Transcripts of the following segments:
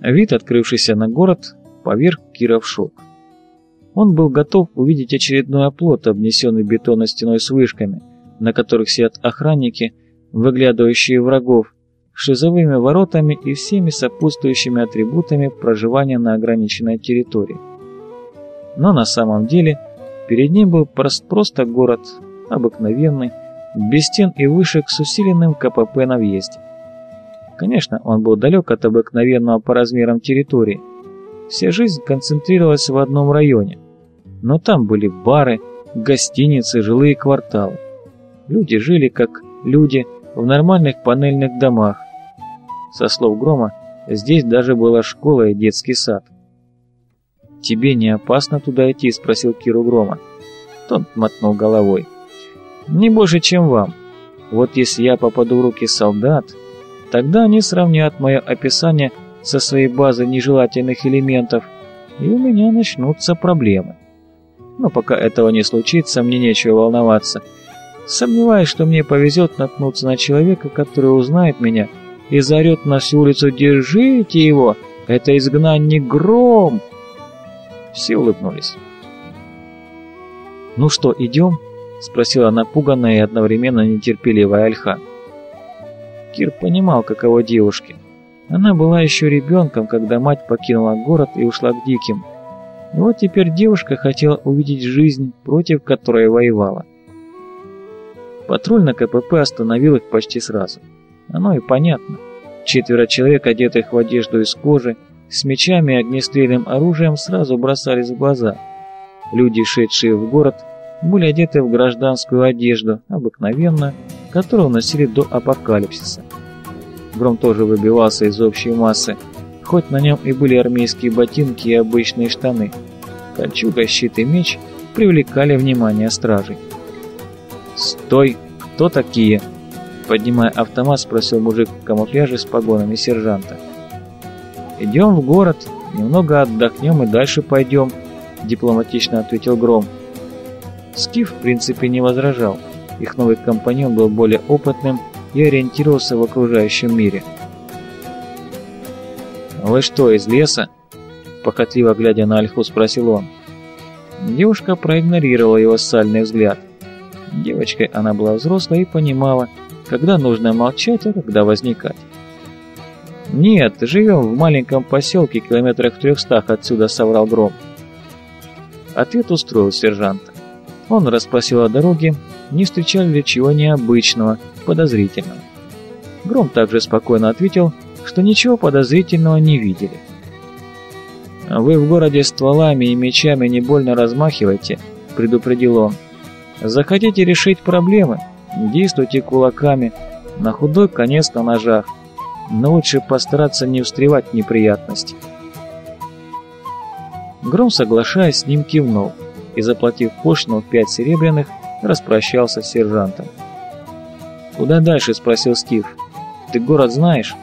Вид, открывшийся на город, поверг Кира в шок. Он был готов увидеть очередной оплот, обнесенный бетонной стеной с вышками, на которых сидят охранники, выглядывающие врагов, шизовыми воротами и всеми сопутствующими атрибутами проживания на ограниченной территории. Но на самом деле перед ним был просто город, обыкновенный, без стен и вышек с усиленным КПП на въезде. Конечно, он был далек от обыкновенного по размерам территории. Вся жизнь концентрировалась в одном районе. Но там были бары, гостиницы, жилые кварталы. Люди жили как люди в нормальных панельных домах. Со слов Грома, здесь даже была школа и детский сад. «Тебе не опасно туда идти?» – спросил Киру Грома. Тот мотнул головой. «Не больше, чем вам. Вот если я попаду в руки солдат, тогда они сравнят мое описание со своей базой нежелательных элементов, и у меня начнутся проблемы. Но пока этого не случится, мне нечего волноваться. Сомневаюсь, что мне повезет наткнуться на человека, который узнает меня и заорет на всю улицу «Держите его! Это изгнанник Гром!» Все улыбнулись. «Ну что, идем?» — спросила напуганная и одновременно нетерпеливая Альха. Кир понимал, каково девушке. Она была еще ребенком, когда мать покинула город и ушла к диким. И вот теперь девушка хотела увидеть жизнь, против которой воевала. Патруль на КПП остановил их почти сразу. Оно и понятно. Четверо человек, одетых в одежду из кожи, с мечами и огнестрельным оружием сразу бросались в глаза. Люди, шедшие в город, были одеты в гражданскую одежду, обыкновенную, которую носили до апокалипсиса. Гром тоже выбивался из общей массы, хоть на нем и были армейские ботинки и обычные штаны. Кольчуга, щит и меч привлекали внимание стражей. «Стой! Кто такие?» Поднимая автомат, спросил мужик в камуфляже с погонами сержанта. «Идем в город, немного отдохнем и дальше пойдем», — дипломатично ответил Гром. Скиф, в принципе, не возражал. Их новый компаньон был более опытным и ориентировался в окружающем мире. «Вы что, из леса?» Похотливо глядя на Альху, спросил он. Девушка проигнорировала его сальный взгляд. Девочкой она была взрослой и понимала, когда нужно молчать, а когда возникать. «Нет, живем в маленьком поселке, километрах в трехстах отсюда», — соврал Гром. Ответ устроил сержанта. Он расспросил о дороге, не встречали ли чего необычного, подозрительного. Гром также спокойно ответил, что ничего подозрительного не видели. «Вы в городе стволами и мечами не больно размахивайте», — предупредил он. «Захотите решить проблемы? Действуйте кулаками, на худой конец на ножах но лучше постараться не встревать в неприятности. Гром, соглашаясь, с ним кивнул и, заплатив пошлину в пять серебряных, распрощался с сержантом. «Куда дальше?» – спросил Стив. «Ты город знаешь?»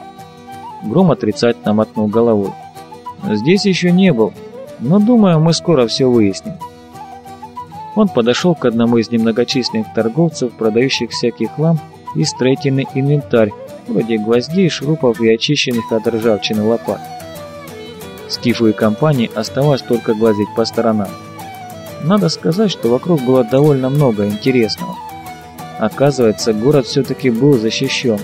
Гром отрицательно мотнул головой. «Здесь еще не был, но, думаю, мы скоро все выясним». Он подошел к одному из немногочисленных торговцев, продающих всякий хлам и строительный инвентарь, вроде гвоздей, шурупов и очищенных от ржавчины лопат. Скифу и компании оставалось только глазеть по сторонам. Надо сказать, что вокруг было довольно много интересного. Оказывается, город все-таки был защищен.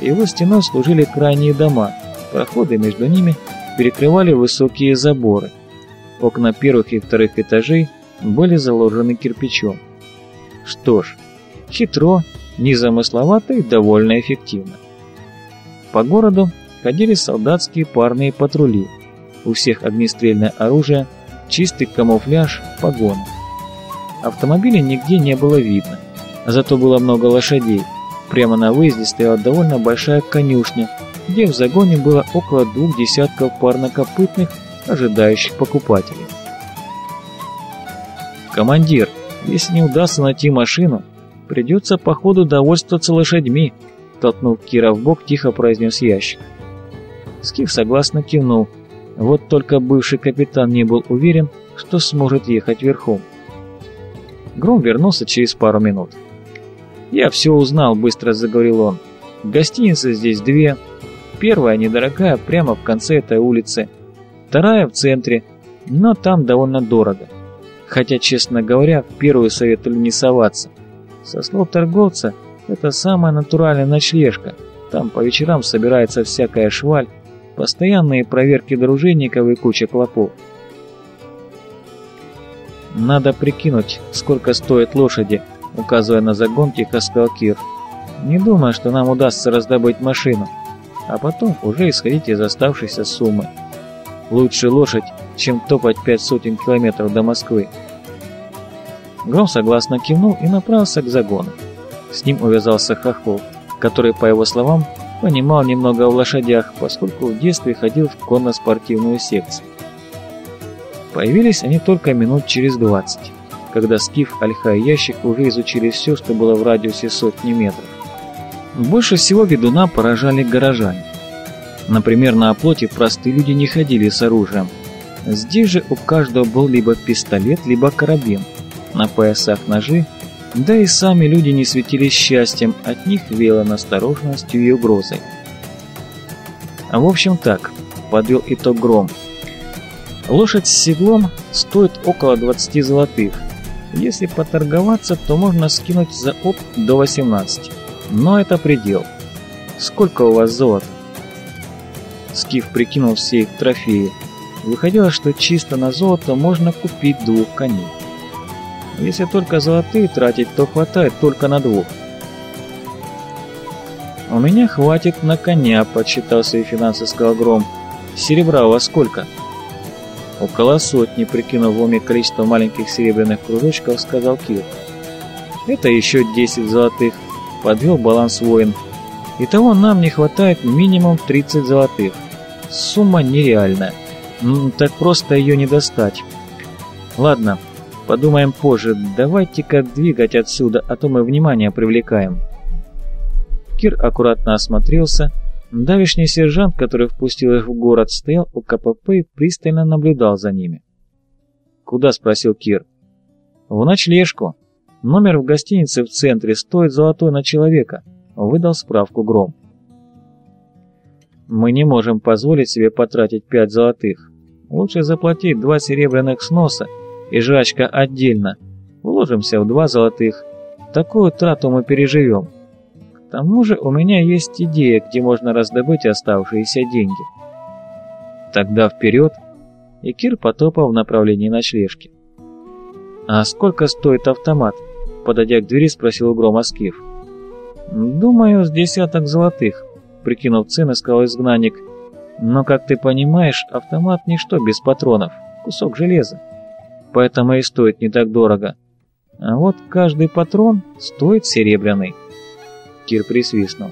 Его стеной служили крайние дома, проходы между ними перекрывали высокие заборы. Окна первых и вторых этажей были заложены кирпичом. Что ж, хитро, незамысловато и довольно эффективно. По городу ходили солдатские парные патрули. У всех огнестрельное оружие, чистый камуфляж, погоны. Автомобилей нигде не было видно, зато было много лошадей. Прямо на выезде стояла довольно большая конюшня, где в загоне было около двух десятков парнокопытных, ожидающих покупателей. «Командир, если не удастся найти машину, придется по ходу довольствоваться лошадьми», Толкнув Кира в бок, тихо произнес ящик. Скиф согласно кивнул. Вот только бывший капитан не был уверен, что сможет ехать верхом. Гром вернулся через пару минут. «Я все узнал», — быстро заговорил он. «Гостиницы здесь две. Первая, недорогая, прямо в конце этой улицы. Вторая в центре, но там довольно дорого. Хотя, честно говоря, в первую советовали не соваться. Со слов торговца, это самая натуральная ночлежка. Там по вечерам собирается всякая шваль, постоянные проверки дружинников и куча клопов. «Надо прикинуть, сколько стоят лошади», — указывая на загон, тихо сказал Кир. «Не думаю, что нам удастся раздобыть машину, а потом уже исходить из оставшейся суммы. Лучше лошадь, чем топать пять сотен километров до Москвы». Гром согласно кивнул и направился к загону. С ним увязался Хохол, который, по его словам, понимал немного в лошадях, поскольку в детстве ходил в конно-спортивную секцию. Появились они только минут через двадцать, когда Скиф, Альха и Ящик уже изучили все, что было в радиусе сотни метров. Больше всего ведуна поражали горожане. Например, на оплоте простые люди не ходили с оружием. Здесь же у каждого был либо пистолет, либо карабин. На поясах ножи, да и сами люди не светились счастьем, от них веяло настороженностью и угрозой. А в общем так, подвел итог Гром – Лошадь с седлом стоит около 20 золотых. Если поторговаться, то можно скинуть за опт до 18. Но это предел. Сколько у вас золота? Скиф прикинул все их трофеи. Выходило, что чисто на золото можно купить двух коней. Если только золотые тратить, то хватает только на двух. «У меня хватит на коня», — подсчитал свои финансы, сказал Гром. «Серебра вас сколько?» «Около сотни», прикинув в уме количество маленьких серебряных кружочков, сказал Кир. «Это еще 10 золотых», — подвел баланс воин. «Итого нам не хватает минимум 30 золотых. Сумма нереальная. Так просто ее не достать. Ладно, подумаем позже. Давайте-ка двигать отсюда, а то мы внимание привлекаем». Кир аккуратно осмотрелся, Давишний сержант, который впустил их в город, стоял у КПП и пристально наблюдал за ними. «Куда?» — спросил Кир. «В ночлежку. Номер в гостинице в центре стоит золотой на человека», — выдал справку Гром. «Мы не можем позволить себе потратить пять золотых. Лучше заплатить два серебряных сноса и жрачка отдельно. Вложимся в два золотых. Такую трату мы переживем». К тому же у меня есть идея, где можно раздобыть оставшиеся деньги. Тогда вперед, и Кир потопал в направлении ночлежки. «А сколько стоит автомат?» Подойдя к двери, спросил у Грома Скиф. «Думаю, с десяток золотых», — прикинув цены, сказал изгнанник. «Но, как ты понимаешь, автомат ничто без патронов, кусок железа. Поэтому и стоит не так дорого. А вот каждый патрон стоит серебряный». Кир присвистнул.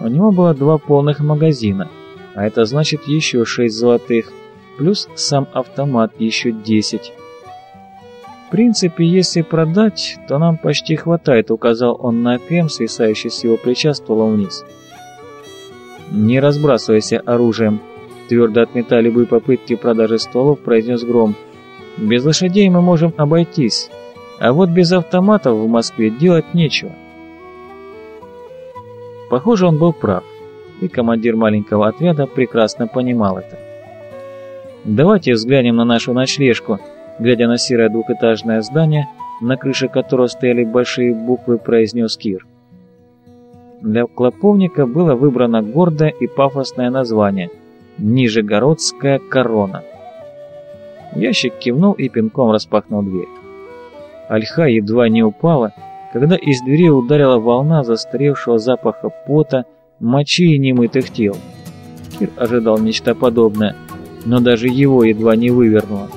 У него было два полных магазина, а это значит еще шесть золотых, плюс сам автомат еще десять. В принципе, если продать, то нам почти хватает, указал он на КМ, свисающий с его плеча стволом вниз. Не разбрасывайся оружием, твердо отметая любые попытки продажи стволов, произнес Гром. Без лошадей мы можем обойтись, а вот без автоматов в Москве делать нечего. Похоже, он был прав, и командир маленького отряда прекрасно понимал это. «Давайте взглянем на нашу ночлежку», глядя на серое двухэтажное здание, на крыше которого стояли большие буквы, произнес Кир. Для клоповника было выбрано гордое и пафосное название «Нижегородская корона». Ящик кивнул и пинком распахнул дверь. Альха едва не упала, когда из двери ударила волна застаревшего запаха пота, мочи и немытых тел. Кир ожидал нечто подобное, но даже его едва не вывернуло.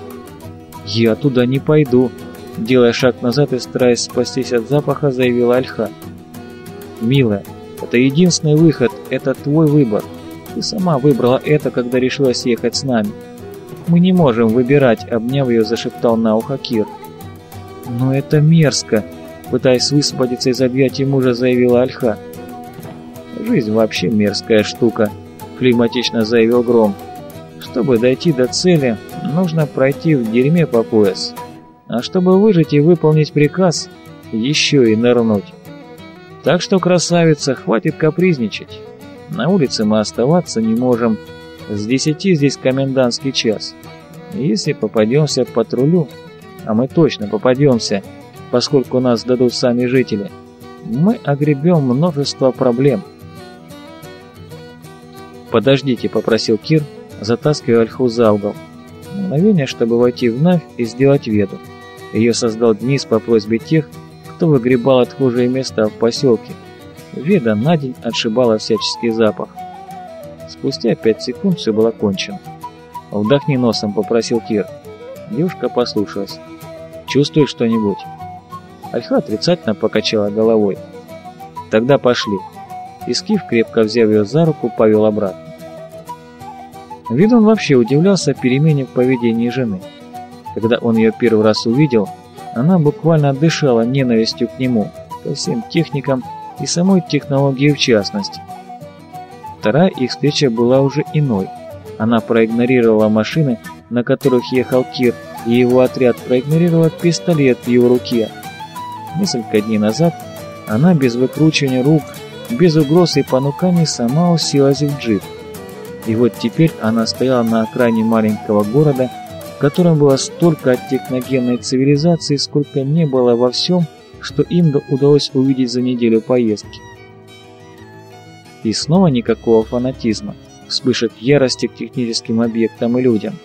«Я туда не пойду», — делая шаг назад и стараясь спастись от запаха, заявила Альха. «Милая, это единственный выход, это твой выбор. Ты сама выбрала это, когда решилась ехать с нами. Мы не можем выбирать», — обняв ее, зашептал на ухо Кир. «Но это мерзко», Пытаясь высвободиться из объятий мужа, заявила Альха. «Жизнь вообще мерзкая штука», — флегматично заявил Гром. «Чтобы дойти до цели, нужно пройти в дерьме по пояс. А чтобы выжить и выполнить приказ, еще и нырнуть. Так что, красавица, хватит капризничать. На улице мы оставаться не можем. С десяти здесь комендантский час. Если попадемся по патрулю, а мы точно попадемся, поскольку нас дадут сами жители, мы огребем множество проблем. «Подождите», — попросил Кир, затаскивая Альху за угол. Мгновение, чтобы войти вновь и сделать веду. Ее создал Денис по просьбе тех, кто выгребал отхожие места в поселке. Веда на день отшибала всяческий запах. Спустя пять секунд все было кончено. «Вдохни носом», — попросил Кир. Девушка послушалась. «Чувствуешь что-нибудь?» Альха отрицательно покачала головой. «Тогда пошли». И Скиф, крепко взяв ее за руку, повел обратно. Вид он вообще удивлялся перемене в поведении жены. Когда он ее первый раз увидел, она буквально дышала ненавистью к нему, ко всем техникам и самой технологии в частности. Вторая их встреча была уже иной. Она проигнорировала машины, на которых ехал Кир, и его отряд проигнорировал пистолет в его руке. Несколько дней назад она без выкручивания рук, без угроз и понуканий сама уселась в джип. И вот теперь она стояла на окраине маленького города, в котором было столько от техногенной цивилизации, сколько не было во всем, что им удалось увидеть за неделю поездки. И снова никакого фанатизма, вспышек ярости к техническим объектам и людям.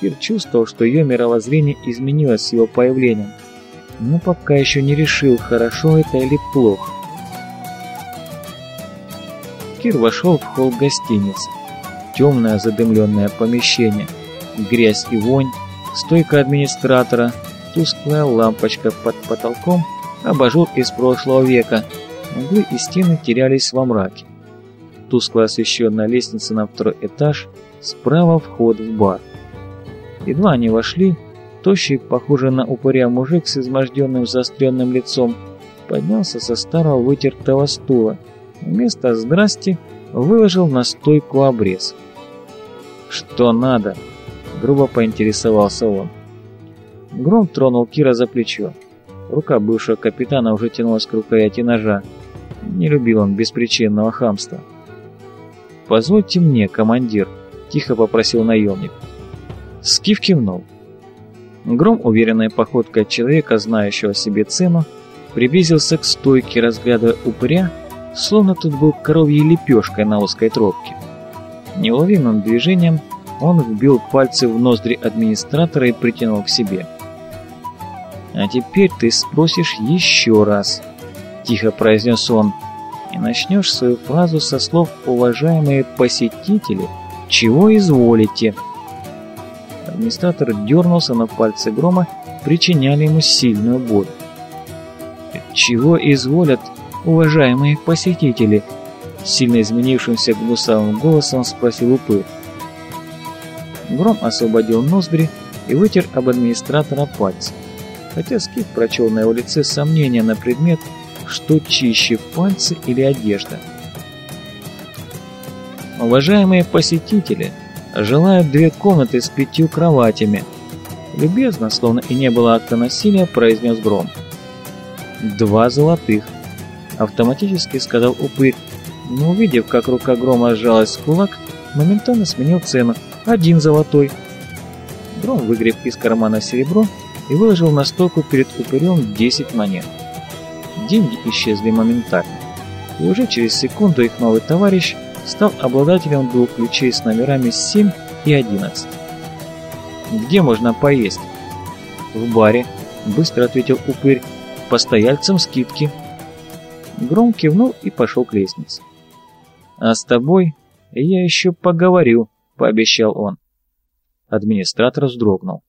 Кир чувствовал, что ее мировоззрение изменилось с его появлением, но пока еще не решил, хорошо это или плохо. Кир вошел в холл гостиницы. Темное задымленное помещение – грязь и вонь, стойка администратора, тусклая лампочка под потолком, абажур из прошлого века, углы и стены терялись во мраке. Тускло освещенная лестница на второй этаж, справа вход в бар. Едва они вошли, тощий, похожий на упыря мужик с изможденным заостренным лицом, поднялся со старого вытертого стула. Вместо «здрасте» выложил на стойку обрез. «Что надо?» грубо поинтересовался он. Гром тронул Кира за плечо. Рука бывшего капитана уже тянулась к рукояти ножа. Не любил он беспричинного хамства. «Позвольте мне, командир», — тихо попросил наемник. Скиф кивнул. Гром, уверенной походкой человека, знающего себе цену, приблизился к стойке, разглядывая упыря, словно тут был коровьей лепешкой на узкой тропке. Неуловимым движением он вбил пальцы в ноздри администратора и притянул к себе. «А теперь ты спросишь еще раз», — тихо произнес он, «и начнешь свою фразу со слов «уважаемые посетители», чего изволите». Администратор дернулся, но пальцы грома причиняли ему сильную боль. «Чего изволят, уважаемые посетители?» Сильно изменившимся гнусавым голосом спросил упырь. Гром освободил ноздри и вытер об администратора пальцы. Хотя Скиф прочел на его лице сомнения на предмет, что чище пальцы или одежда. Уважаемые посетители, желают две комнаты с пятью кроватями. Любезно, словно и не было акта насилия, произнес Гром. Два золотых. Автоматически сказал упырь, но увидев, как рука Грома сжалась в кулак, моментально сменил цену один золотой. Гром выгреб из кармана серебро и выложил на стойку перед упырем 10 монет. Деньги исчезли моментально, и уже через секунду их новый товарищ стал обладателем двух ключей с номерами 7 и 11. «Где можно поесть?» «В баре», — быстро ответил упырь, — «постояльцам скидки». Гром кивнул и пошел к лестнице. «А с тобой я еще поговорю», — пообещал он. Администратор вздрогнул.